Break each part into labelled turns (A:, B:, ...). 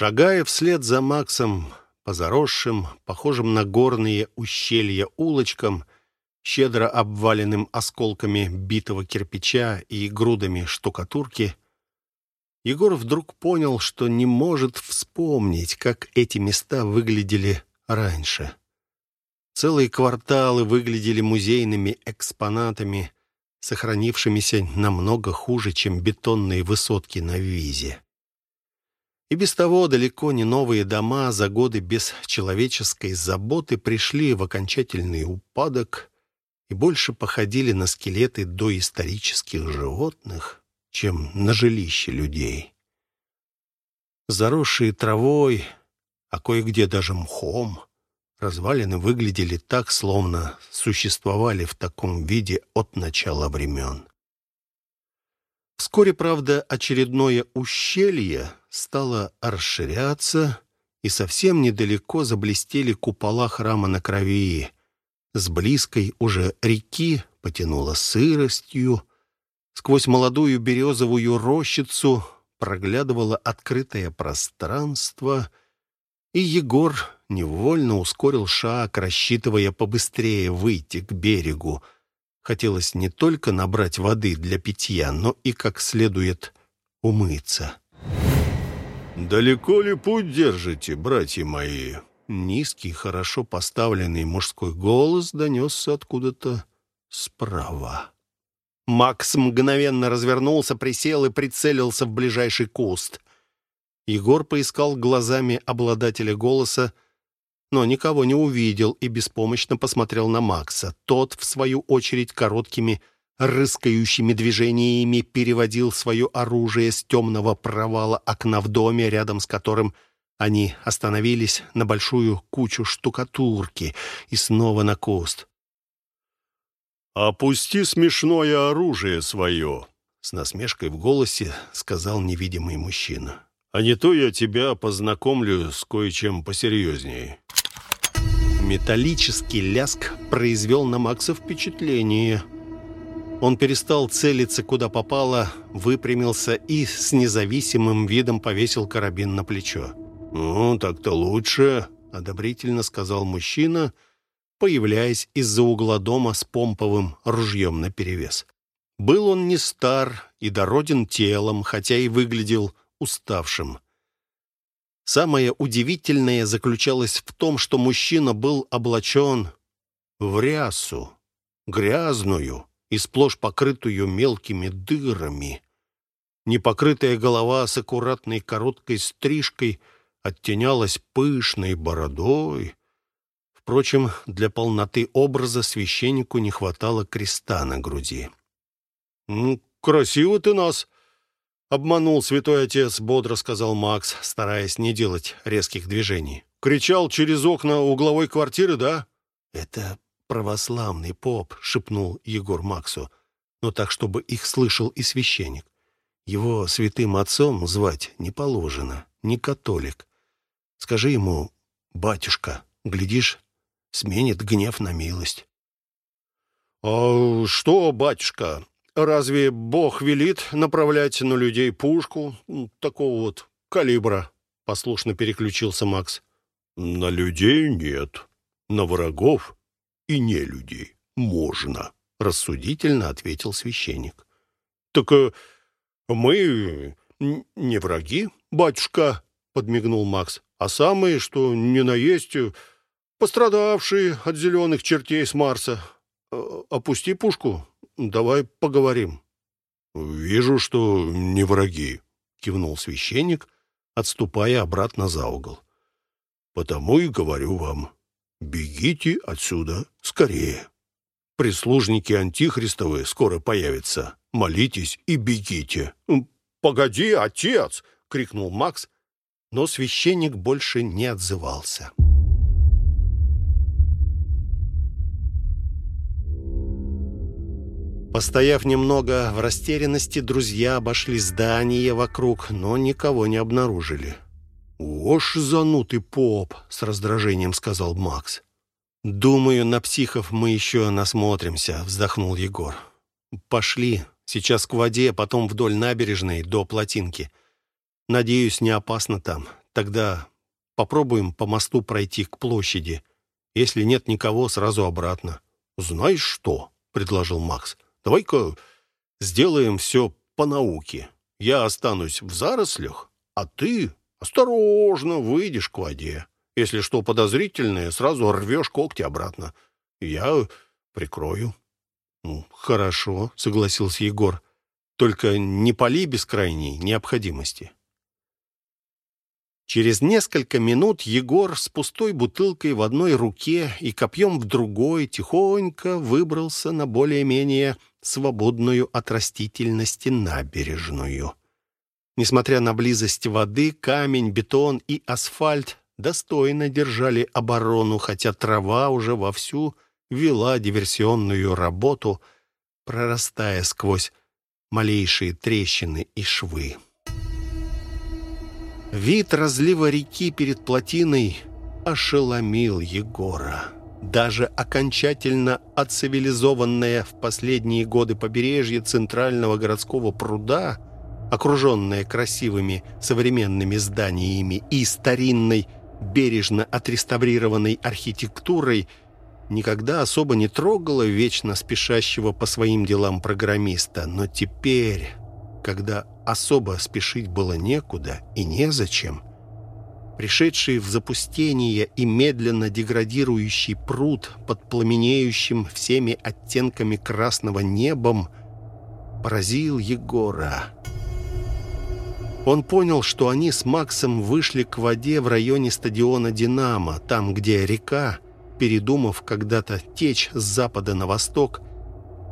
A: Шагая вслед за Максом по заросшим, похожим на горные ущелья улочкам, щедро обваленным осколками битого кирпича и грудами штукатурки, Егор вдруг понял, что не может вспомнить, как эти места выглядели раньше. Целые кварталы выглядели музейными экспонатами, сохранившимися намного хуже, чем бетонные высотки на Визе. И без того далеко не новые дома за годы без человеческой заботы пришли в окончательный упадок и больше походили на скелеты доисторических животных, чем на жилище людей. Заросшие травой, а кое-где даже мхом, развалины выглядели так, словно существовали в таком виде от начала времен. Вскоре, правда, очередное ущелье стало расширяться, и совсем недалеко заблестели купола храма на крови. С близкой уже реки потянуло сыростью. Сквозь молодую березовую рощицу проглядывало открытое пространство, и Егор невольно ускорил шаг, рассчитывая побыстрее выйти к берегу — Хотелось не только набрать воды для питья, но и как следует умыться.
B: «Далеко ли путь держите, братья мои?»
A: Низкий, хорошо поставленный мужской голос донесся откуда-то справа. Макс мгновенно развернулся, присел и прицелился в ближайший куст. Егор поискал глазами обладателя голоса, но никого не увидел и беспомощно посмотрел на Макса. Тот, в свою очередь, короткими рыскающими движениями переводил свое оружие с темного провала окна в доме, рядом с которым они остановились на большую кучу штукатурки и снова на куст.
B: «Опусти смешное оружие свое!»
A: С насмешкой в голосе сказал невидимый мужчина.
B: «А не то я тебя познакомлю с кое-чем посерьезнее».
A: Металлический ляск произвел на Макса впечатление. Он перестал целиться куда попало, выпрямился и с независимым видом повесил карабин на плечо.
B: «Ну, так-то лучше», —
A: одобрительно сказал мужчина, появляясь из-за угла дома с помповым ружьем наперевес. Был он не стар и дороден телом, хотя и выглядел уставшим. Самое удивительное заключалось в том, что мужчина был облачен в рясу, грязную и сплошь покрытую мелкими дырами. Непокрытая голова с аккуратной короткой стрижкой оттенялась пышной бородой. Впрочем, для полноты образа священнику не хватало креста на груди.
B: «Ну, красиво ты нас!» «Обманул святой отец», — бодро сказал Макс, стараясь не делать резких движений. «Кричал через окна угловой квартиры, да?»
A: «Это православный поп», — шепнул Егор Максу, но так, чтобы их слышал и священник. «Его святым отцом звать не положено, не католик. Скажи ему, батюшка, глядишь, сменит гнев на милость».
B: «А что, батюшка?» Разве Бог велит направлять на людей пушку такого вот калибра?» Послушно переключился Макс. «На людей нет. На врагов и не людей можно», — рассудительно ответил священник. «Так э, мы не враги, батюшка», — подмигнул Макс, «а самые, что не наесть, пострадавшие от зеленых чертей с Марса. Э, опусти пушку, давай поговорим». «Вижу, что не враги», — кивнул священник, отступая обратно за угол. «Потому и говорю вам, бегите отсюда скорее. Прислужники Антихристовы скоро появятся. Молитесь и бегите».
A: «Погоди, отец!» — крикнул Макс, но священник больше не отзывался. Постояв немного в растерянности, друзья обошли здание вокруг, но никого не обнаружили.
B: «Ош занутый поп!» — с раздражением сказал Макс.
A: «Думаю, на психов мы еще насмотримся», — вздохнул Егор. «Пошли. Сейчас к воде, потом вдоль набережной до плотинки. Надеюсь, не опасно там. Тогда попробуем по мосту пройти к площади. Если нет никого, сразу обратно».
B: «Знаешь что?» — предложил Макс. «Давай-ка сделаем все по науке. Я останусь в зарослях, а ты осторожно выйдешь к воде. Если что подозрительное, сразу рвешь когти обратно. Я прикрою».
A: «Ну, «Хорошо», — согласился Егор. «Только не пали без крайней необходимости». Через несколько минут Егор с пустой бутылкой в одной руке и копьем в другой тихонько выбрался на более-менее свободную от растительности набережную. Несмотря на близость воды, камень, бетон и асфальт достойно держали оборону, хотя трава уже вовсю вела диверсионную работу, прорастая сквозь малейшие трещины и швы. Вид разлива реки перед плотиной ошеломил Егора. Даже окончательно отцивилизованное в последние годы побережье центрального городского пруда, окруженное красивыми современными зданиями и старинной, бережно отреставрированной архитектурой, никогда особо не трогало вечно спешащего по своим делам программиста. Но теперь, когда особо спешить было некуда и незачем. Пришедший в запустение и медленно деградирующий пруд под пламенеющим всеми оттенками красного небом поразил Егора. Он понял, что они с Максом вышли к воде в районе стадиона «Динамо», там, где река, передумав когда-то течь с запада на восток,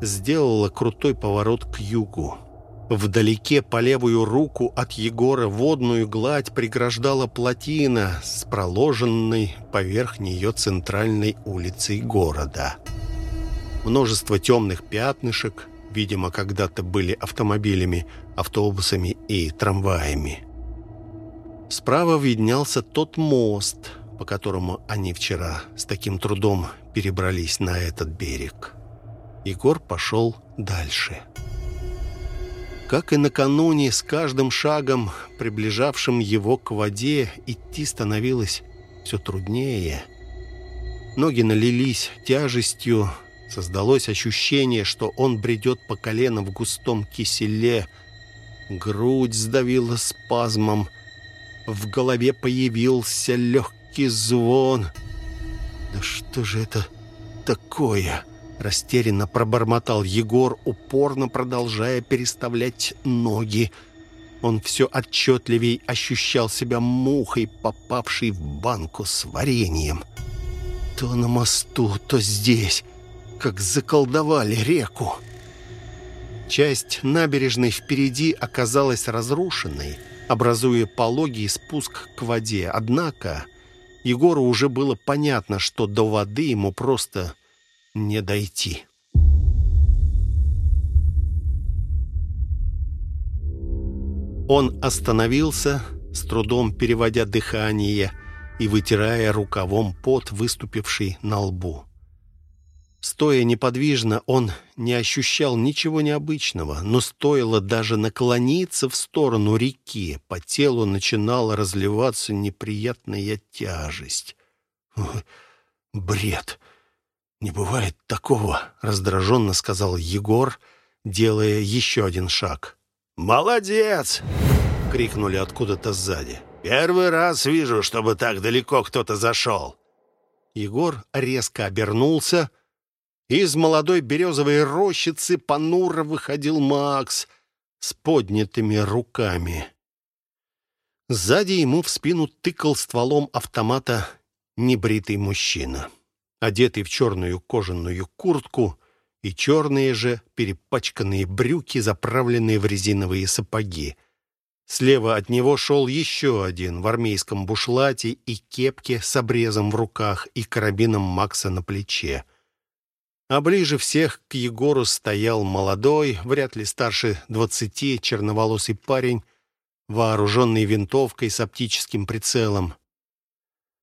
A: сделала крутой поворот к югу. Вдалеке по левую руку от Егора водную гладь преграждала плотина с проложенной поверх нее центральной улицей города. Множество темных пятнышек, видимо, когда-то были автомобилями, автобусами и трамваями. Справа виднелся тот мост, по которому они вчера с таким трудом перебрались на этот берег. Егор пошел дальше. «Дальше». Как и накануне, с каждым шагом, приближавшим его к воде, идти становилось все труднее. Ноги налились тяжестью, создалось ощущение, что он бредет по колено в густом киселе. Грудь сдавила спазмом, в голове появился легкий звон. «Да что же это такое?» Растерянно пробормотал Егор, упорно продолжая переставлять ноги. Он все отчетливей ощущал себя мухой, попавшей в банку с вареньем. То на мосту, то здесь, как заколдовали реку. Часть набережной впереди оказалась разрушенной, образуя пологий спуск к воде. Однако Егору уже было понятно, что до воды ему просто не дойти. Он остановился, с трудом переводя дыхание и вытирая рукавом пот, выступивший на лбу. Стоя неподвижно, он не ощущал ничего необычного, но стоило даже наклониться в сторону реки, по телу начинала разливаться неприятная тяжесть. Бред! «Не бывает такого», — раздраженно сказал Егор, делая еще один шаг.
B: «Молодец!» — крикнули откуда-то сзади. «Первый раз вижу, чтобы так далеко кто-то зашел».
A: Егор резко обернулся. Из молодой березовой рощицы понуро выходил Макс с поднятыми руками. Сзади ему в спину тыкал стволом автомата небритый мужчина одетый в черную кожаную куртку и черные же перепачканные брюки, заправленные в резиновые сапоги. Слева от него шел еще один в армейском бушлате и кепке с обрезом в руках и карабином Макса на плече. А ближе всех к Егору стоял молодой, вряд ли старше двадцати, черноволосый парень, вооруженный винтовкой с оптическим прицелом.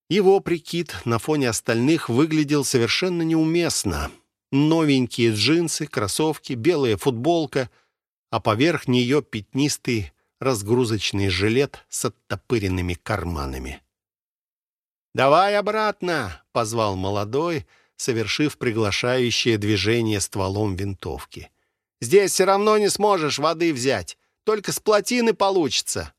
A: Его прикид на фоне остальных выглядел совершенно неуместно. Новенькие джинсы, кроссовки, белая футболка, а поверх нее пятнистый разгрузочный жилет с оттопыренными карманами. «Давай обратно!» — позвал молодой, совершив приглашающее движение стволом винтовки. «Здесь все равно не сможешь воды взять. Только с плотины получится».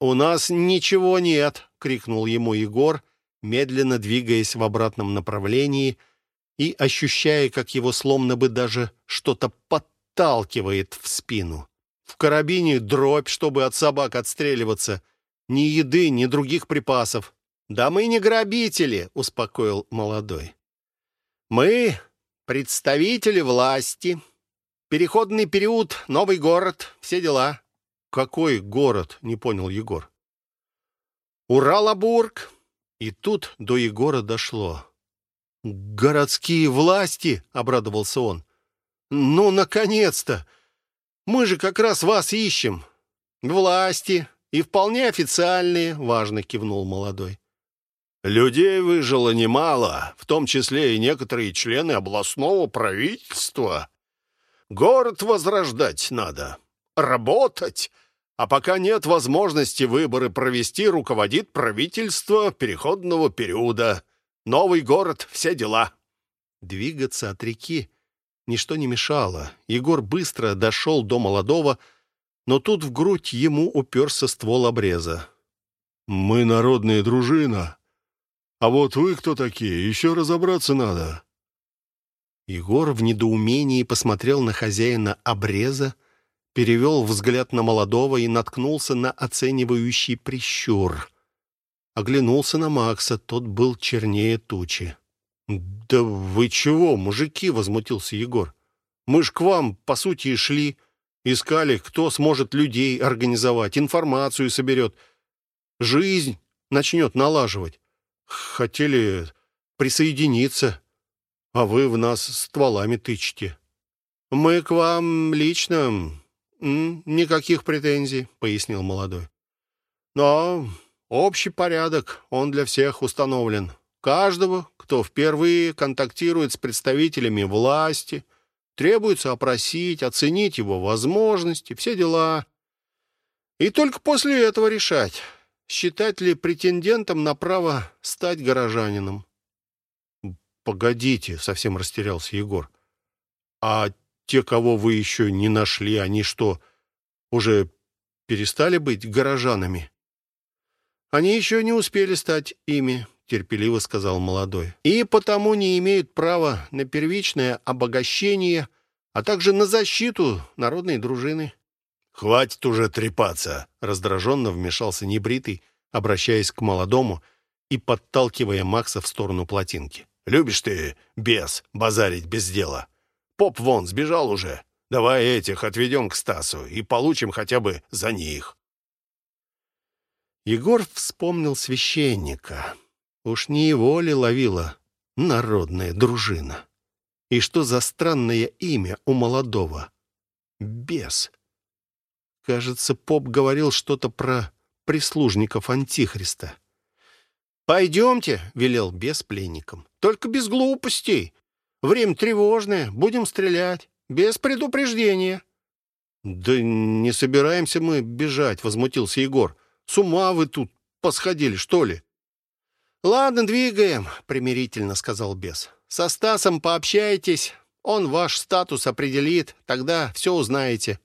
A: «У нас ничего нет!» — крикнул ему Егор, медленно двигаясь в обратном направлении и ощущая, как его словно бы даже что-то подталкивает в спину. В карабине дробь, чтобы от собак отстреливаться. Ни еды, ни других припасов. «Да мы не грабители», — успокоил молодой. «Мы представители власти. Переходный период, новый город, все дела».
B: «Какой город?» — не понял Егор.
A: «Уралабург».
B: И тут до Егора дошло. «Городские власти!» — обрадовался он. «Ну, наконец-то! Мы же как раз вас ищем!»
A: «Власти! И вполне официальные!» — важно кивнул молодой.
B: Людей выжило немало, в том числе и некоторые члены областного правительства. Город возрождать надо, работать. А пока нет возможности выборы провести, руководит правительство переходного периода. Новый город, все дела.
A: Двигаться от реки ничто не мешало. Егор быстро дошел до молодого, но тут в грудь ему уперся ствол обреза.
B: «Мы народная дружина», а вот вы кто такие? Еще разобраться надо».
A: Егор в недоумении посмотрел на хозяина обреза, перевел взгляд на молодого и наткнулся на оценивающий прищур. Оглянулся на Макса, тот был чернее тучи. «Да вы чего, мужики?» — возмутился Егор. «Мы ж к вам, по сути, и шли. Искали, кто сможет людей организовать, информацию соберет, жизнь начнет налаживать хотели присоединиться, а вы в нас стволами тычете. Мы к вам лично никаких претензий, пояснил молодой. Но общий порядок, он для всех установлен. Каждого, кто впервые контактирует с представителями власти, требуется опросить, оценить его возможности, все дела. И только после этого решать, считать ли претендентом на право стать горожанином.
B: «Погодите», — совсем растерялся Егор. «А те, кого вы еще не нашли, они что, уже перестали быть горожанами?»
A: «Они еще не успели стать ими», — терпеливо сказал молодой. «И потому не имеют права на первичное обогащение, а также на защиту народной дружины».
B: «Хватит уже трепаться!» — раздраженно вмешался небритый, обращаясь к молодому и подталкивая Макса в сторону плотинки. «Любишь ты, бес, базарить без дела? Поп вон, сбежал уже. Давай этих отведем к Стасу и получим хотя бы за них».
A: Егор вспомнил священника. Уж не его ли ловила народная дружина? И что за странное имя у молодого? Бес. Кажется, поп говорил что-то про прислужников Антихриста. «Пойдемте», — велел бес пленникам. «Только без глупостей. Время тревожное, будем стрелять. Без предупреждения».
B: «Да не собираемся мы бежать», — возмутился Егор. «С ума вы тут посходили, что ли?»
A: «Ладно, двигаем», — примирительно сказал бес. «Со Стасом пообщайтесь, он ваш статус определит, тогда все узнаете».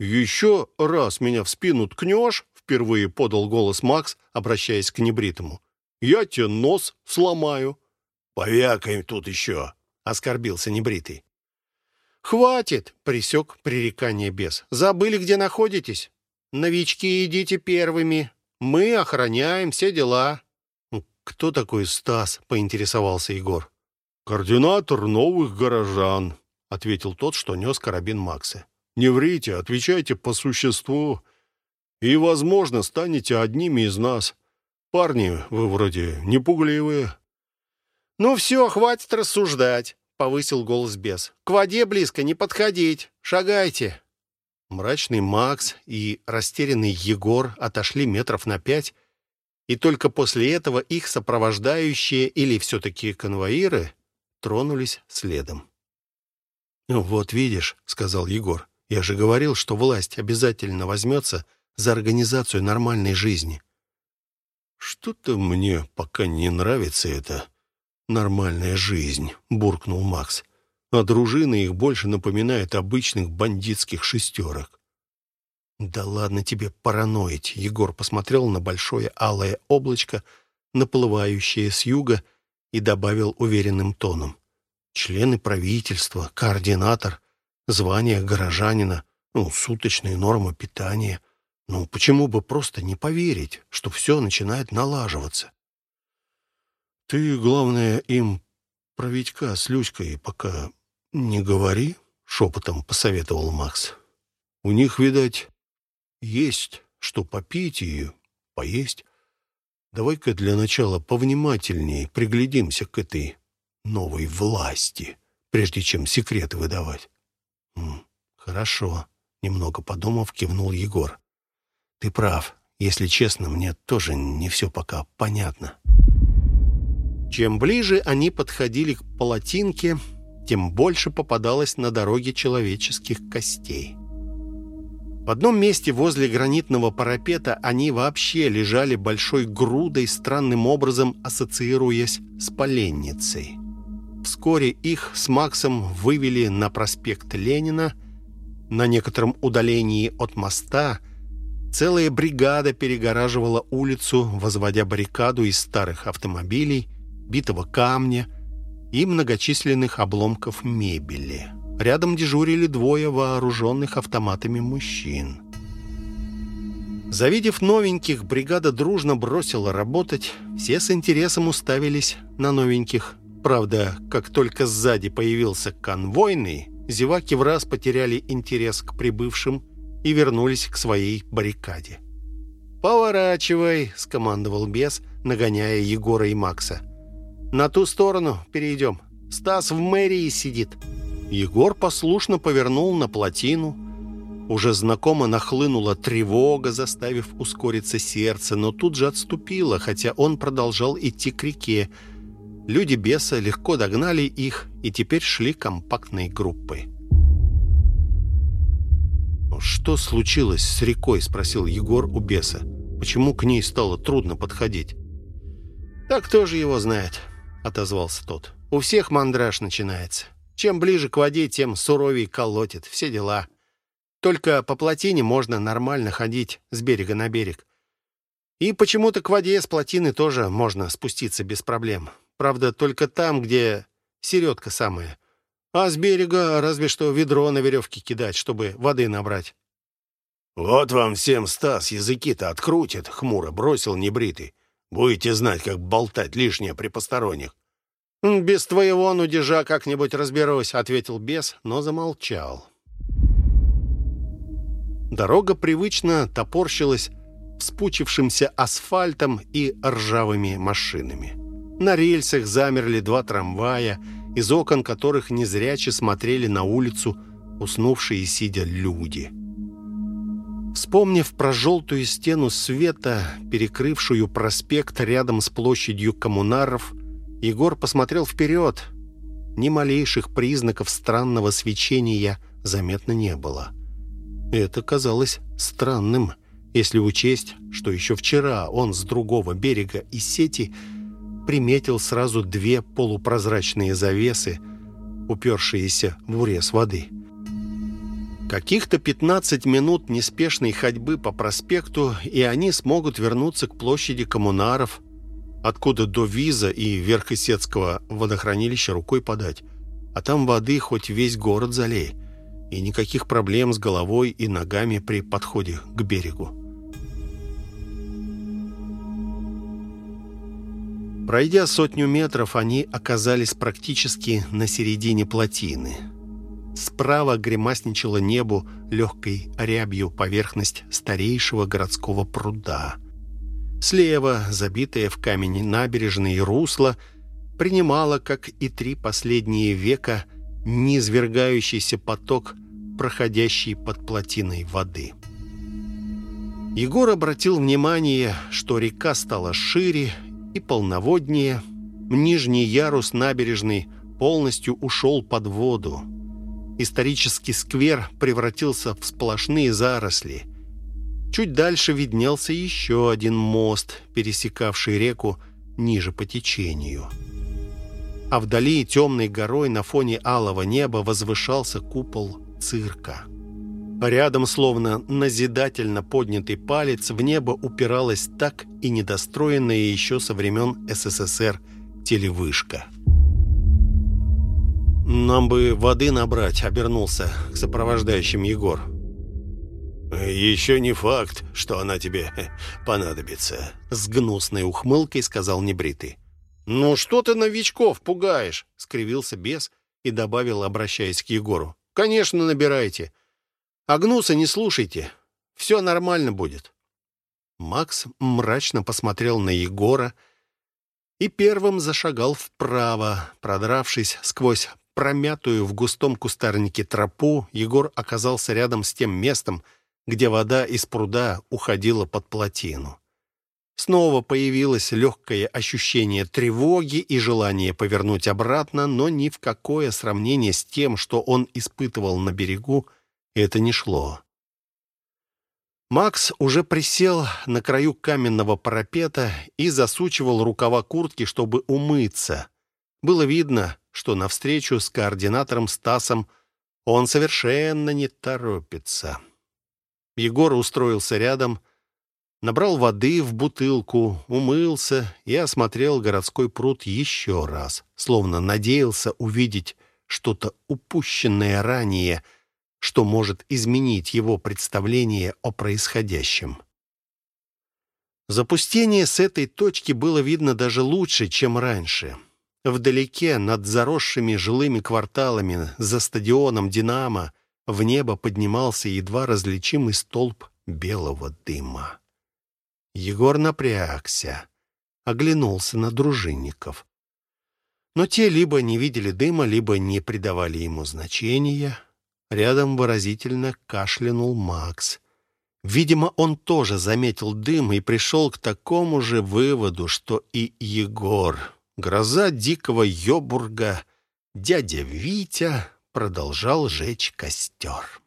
B: «Еще раз меня в спину ткнешь», — впервые подал голос Макс, обращаясь к небритому. «Я тебе нос сломаю».
C: «Повякаем тут еще», — оскорбился небритый.
A: «Хватит!» — присек пререкание бес. «Забыли, где находитесь? Новички идите первыми. Мы охраняем все дела».
B: «Кто такой Стас?» — поинтересовался Егор. «Координатор новых горожан», — ответил тот, что нес карабин Макса. Не врите, отвечайте по существу. И, возможно, станете одними из нас. Парни, вы вроде не пугливые».
A: «Ну все, хватит рассуждать», — повысил голос бес. «К воде близко не подходить. Шагайте». Мрачный Макс и растерянный Егор отошли метров на пять, и только после этого их сопровождающие или все-таки конвоиры тронулись следом.
B: «Вот видишь», — сказал Егор, я же говорил, что власть обязательно возьмется
A: за организацию нормальной жизни.
B: «Что-то мне пока не нравится эта нормальная жизнь», — буркнул Макс. «А дружина их больше напоминает обычных бандитских шестерок».
A: «Да ладно тебе параноить!» Егор посмотрел на большое алое облачко, наплывающее с юга, и добавил уверенным тоном. «Члены правительства, координатор, звание горожанина, ну, суточные нормы питания. Ну, почему бы просто не поверить, что все начинает налаживаться?
B: Ты, главное, им про Витька с Люськой пока не говори, шепотом посоветовал Макс. У них, видать, есть что попить и поесть. Давай-ка для начала повнимательнее приглядимся к этой новой власти, прежде чем секреты выдавать.
A: «Хорошо», — немного подумав, кивнул Егор. «Ты прав. Если честно, мне тоже не все пока понятно». Чем ближе они подходили к полотинке, тем больше попадалось на дороге человеческих костей. В одном месте возле гранитного парапета они вообще лежали большой грудой, странным образом ассоциируясь с поленницей. Вскоре их с Максом вывели на проспект Ленина. На некотором удалении от моста целая бригада перегораживала улицу, возводя баррикаду из старых автомобилей, битого камня и многочисленных обломков мебели. Рядом дежурили двое вооруженных автоматами мужчин. Завидев новеньких, бригада дружно бросила работать. Все с интересом уставились на новеньких. Правда, как только сзади появился конвойный, зеваки в раз потеряли интерес к прибывшим и вернулись к своей баррикаде. «Поворачивай», — скомандовал бес, нагоняя Егора и Макса. «На ту сторону перейдем. Стас в мэрии сидит». Егор послушно повернул на плотину. Уже знакомо нахлынула тревога, заставив ускориться сердце, но тут же отступила, хотя он продолжал идти к реке. Люди беса легко догнали их и теперь шли компактной группой. «Что случилось с рекой?» — спросил Егор у беса. «Почему к ней стало трудно подходить?» «Так кто же его знает?» — отозвался тот. «У всех мандраж начинается. Чем ближе к воде, тем суровее колотит. Все дела. Только по плотине можно нормально ходить с берега на берег. И почему-то к воде с плотины тоже можно спуститься без проблем. Правда, только там, где середка самая. А с берега разве что ведро на веревке кидать, чтобы воды набрать.
C: «Вот вам всем Стас языки-то открутит», — хмуро бросил небритый. «Будете знать, как болтать лишнее при посторонних».
A: «Без твоего нудежа как-нибудь разберусь», — ответил бес, но замолчал. Дорога привычно топорщилась вспучившимся асфальтом и ржавыми машинами. На рельсах замерли два трамвая, из окон которых незряче смотрели на улицу уснувшие сидя люди. Вспомнив про желтую стену света, перекрывшую проспект рядом с площадью коммунаров, Егор посмотрел вперед. Ни малейших признаков странного свечения заметно не было. Это казалось странным, если учесть, что еще вчера он с другого берега из сети приметил сразу две полупрозрачные завесы, упершиеся в урез воды. Каких-то 15 минут неспешной ходьбы по проспекту, и они смогут вернуться к площади коммунаров – откуда до Виза и Верхосецкого водохранилища рукой подать. А там воды хоть весь город залей. И никаких проблем с головой и ногами при подходе к берегу. Пройдя сотню метров, они оказались практически на середине плотины. Справа гремасничало небу легкой рябью поверхность старейшего городского пруда – Слева, забитая в камень набережные русло, принимала, как и три последние века, низвергающийся поток, проходящий под плотиной воды. Егор обратил внимание, что река стала шире и полноводнее. Нижний ярус набережной полностью ушел под воду. Исторический сквер превратился в сплошные заросли – Чуть дальше виднелся еще один мост, пересекавший реку ниже по течению. А вдали темной горой на фоне алого неба возвышался купол цирка. Рядом, словно назидательно поднятый палец, в небо упиралась так и недостроенная еще со времен СССР телевышка. «Нам бы воды набрать», — обернулся к сопровождающим Егор.
C: «Еще не факт, что она тебе понадобится», — с гнусной ухмылкой сказал небритый.
A: «Ну что ты новичков пугаешь?» — скривился бес и добавил, обращаясь к Егору. «Конечно, набирайте. А гнуса не слушайте. Все нормально будет». Макс мрачно посмотрел на Егора и первым зашагал вправо, продравшись сквозь промятую в густом кустарнике тропу, Егор оказался рядом с тем местом, где вода из пруда уходила под плотину. Снова появилось легкое ощущение тревоги и желание повернуть обратно, но ни в какое сравнение с тем, что он испытывал на берегу, это не шло. Макс уже присел на краю каменного парапета и засучивал рукава куртки, чтобы умыться. Было видно, что навстречу с координатором Стасом он совершенно не торопится. Егор устроился рядом, набрал воды в бутылку, умылся и осмотрел городской пруд еще раз, словно надеялся увидеть что-то упущенное ранее, что может изменить его представление о происходящем. Запустение с этой точки было видно даже лучше, чем раньше — Вдалеке, над заросшими жилыми кварталами, за стадионом «Динамо», в небо поднимался едва различимый столб белого дыма. Егор напрягся, оглянулся на дружинников. Но те либо не видели дыма, либо не придавали ему значения. Рядом выразительно кашлянул Макс. Видимо, он тоже заметил дым и пришел к такому же выводу, что и Егор гроза дикого Йобурга, дядя Витя продолжал жечь костер.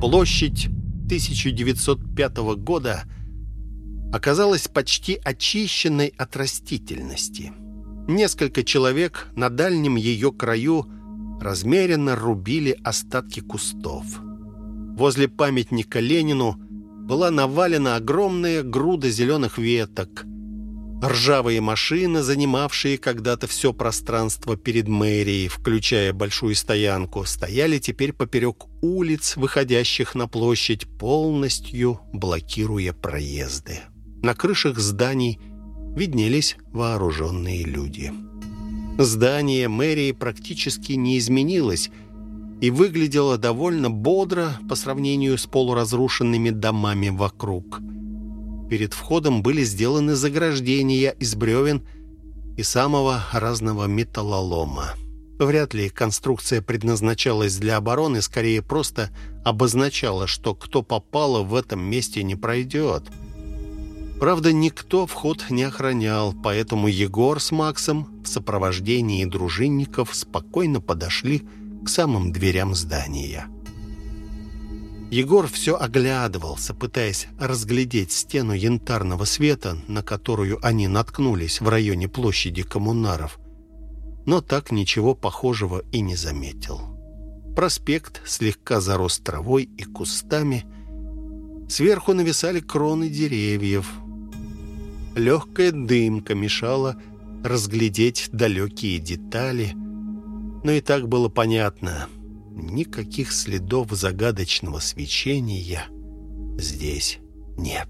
A: Площадь 1905 года оказалась почти очищенной от растительности. Несколько человек на дальнем ее краю размеренно рубили остатки кустов. Возле памятника Ленину была навалена огромная груда зеленых веток – Ржавые машины, занимавшие когда-то все пространство перед мэрией, включая большую стоянку, стояли теперь поперек улиц, выходящих на площадь, полностью блокируя проезды. На крышах зданий виднелись вооруженные люди. Здание мэрии практически не изменилось и выглядело довольно бодро по сравнению с полуразрушенными домами вокруг – Перед входом были сделаны заграждения из бревен и самого разного металлолома. Вряд ли конструкция предназначалась для обороны, скорее просто обозначала, что кто попало в этом месте не пройдет. Правда, никто вход не охранял, поэтому Егор с Максом в сопровождении дружинников спокойно подошли к самым дверям здания. Егор все оглядывался, пытаясь разглядеть стену янтарного света, на которую они наткнулись в районе площади коммунаров, но так ничего похожего и не заметил. Проспект слегка зарос травой и кустами. Сверху нависали кроны деревьев. Легкая дымка мешала разглядеть далекие детали, но и так было понятно — никаких следов загадочного свечения здесь нет.